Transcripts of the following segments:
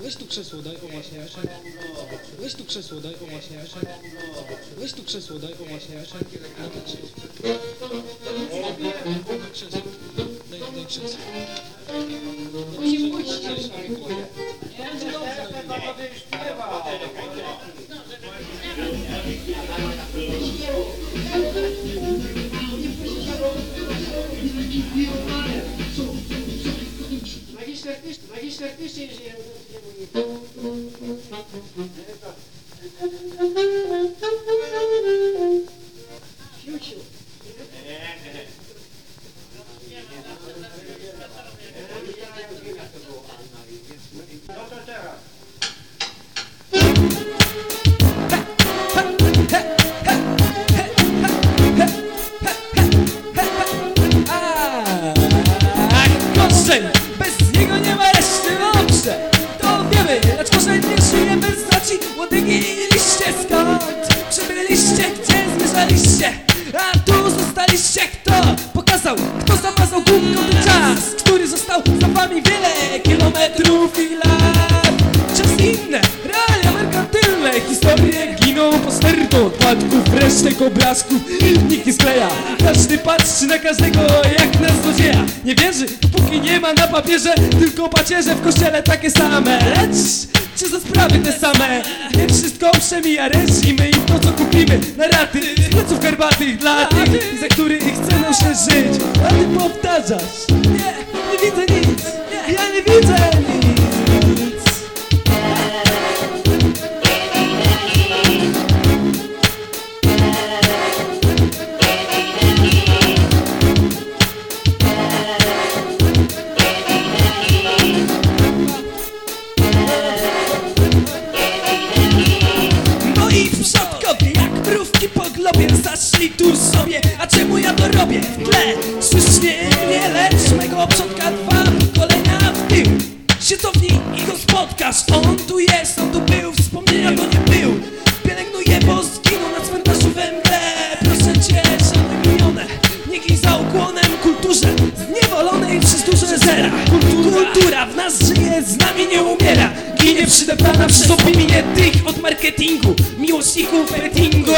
Weź tu krzesło, daj, o właśnie, Leszek. Weź tu krzesło, daj, o właśnie, Leszek. Weź tu krzesło, daj, o właśnie, Leszek. Daj to krzesło. Daj krzesło. Daj, daj krzesło. Nie artista, mas isto artista e engenheiro, não. Pokazał, kto zamazał głupką ten czas Który został za wami wiele kilometrów i lat. Czas inne, realia merkantylne Historie giną po stertu odpadków, resztek obrazków Nikt nie skleja, każdy patrzy na każdego jak na złodzieja. Nie wierzy, dopóki nie ma na papierze Tylko pacierze w kościele takie same. Lecz, czy za sprawy te same? Nie wszystko przemija reżimy I to co kupimy. Na raty Z pleców garbatych dla tych, za których Zaszli tu sobie, a czemu ja to robię? W tle słyszysz mnie, nie lecz mego przodka Dwa pokolenia w tył. Siecowni i go spotkasz On tu jest, on tu był, wspomnienia to nie był. Pielęgnuje, bo zginął na cmentarzu we mgle. Proszę cię, szanuj milione Nie gin za ukłonem kulturze Zniewolonej przez duże zera. Kultura, Kultura w nas żyje, z nami nie umiera. Ginie przydeptana przez opinię tych od marketingu Miłośników ratingu,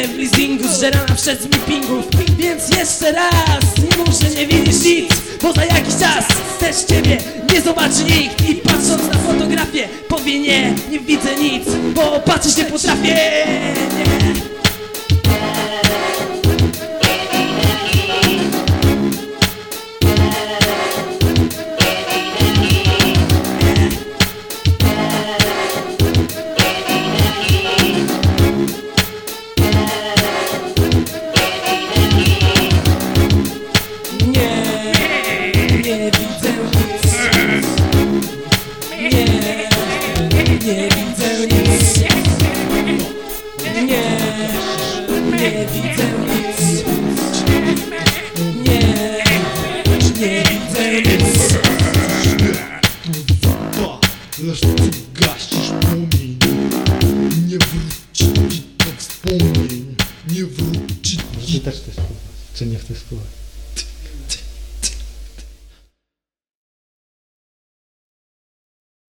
w leasingu, zżerana przez meetingów Więc jeszcze raz, nie że nie widzisz nic Bo za jakiś czas też ciebie nie zobaczy nikt. I patrząc na fotografię powie nie, nie widzę nic Bo patrzeć nie potrafię, Nie, nie widzę nic. Nie, nie widzę nic. Nie, nie widzę nic. Ba, lecz ty gasisz płomień Nie wróci ci do wspomnień Nie wróci Ty też chcesz spływać, czy nie chcesz spływać?